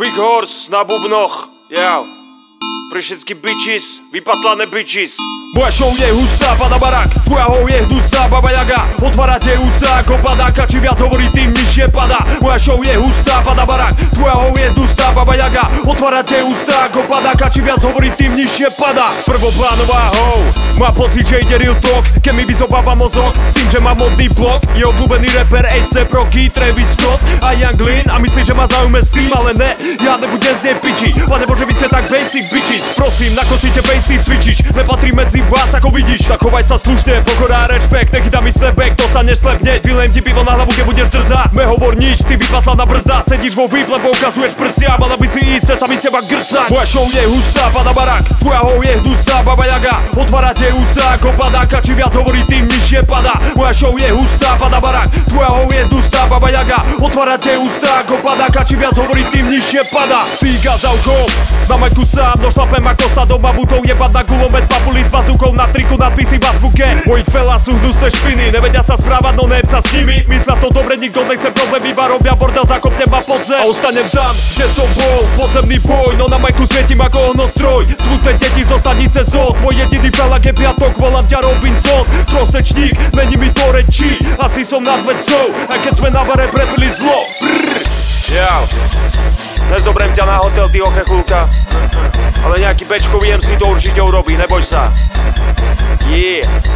Big Horse na bubnoch, jau. Pre všetky bitches, vypatlané bitches. Moja show je hustá, pada barak Tvoja hou je hnusná, baba jaga. Otvárate ústa ako padáka Či viac hovorí, tým nižšie pada Moja show je hustá, pada barak Tvoja hou je hnusná, baba jaga. Otvárate ústa ako padáka Či viac hovorí, tým nižšie pada Prvoplánová hou. Má pocit, že ide real talk. Keď mi vyzobáva mozog S tým, že má modný blok. Je obľúbený rapper A$AP Rocky, Travis Scott a Young Lin. A myslí, že ma zaujme s tým, ale ne. Ja nebudem z nej piči. Pane Bože, vy ste tak basic bitches. Prosím, nakosíte basic cvičiš Nepatrí medzi si vás ako vidíš Tak chovaj sa slušne, pokora rešpekt Nechytá mi snapback, dostaneš slep hneď Vylem ti pivo na hlavu, keď budeš drzá. Hovor nič, ty vypasla na brzda. Sedíš vo výple, ukazuješ prsia Mala by si ísť, sa mi seba grcať. Moja show je hustá, pada barak. Tvoja hou je hnusná, baba jaga. Otvárate ústa ako padáka Či viac hovorí, tým nižšie pada Moja show je hustá, pada barak Tvoja hou je hnusná, baba jaga. Otvárate ústa ako padáka Či viac hovorí, tým nižšie pada Síga za uchom, na majku sám Došlapem ako sa do babutov Jebať na gulomet, papuli z bazúkou Na triku nadpisy v azbuke Moji fela sú hnusné špiny Nevedia sa správať, no nejem sa s nimi. Myslia to dobre, nikto nechce problém Iba robia bordel, zakopne ma pod zem. A ostanem tam, kde som bol Podzemný boj, no na majku svietím ako ohnostroj Smutné deti zo stanice zo Tvoj jediný felak je piatok, volám ťa Robinson Trosečník, není mi to reči Asi som nad vecou, aj keď sme na bare prepili zlo. Jau. Nezobrem ťa na hotel, ty ochechulka. Ale nejaký bečkový MC to určite urobí, neboj sa. Yeah.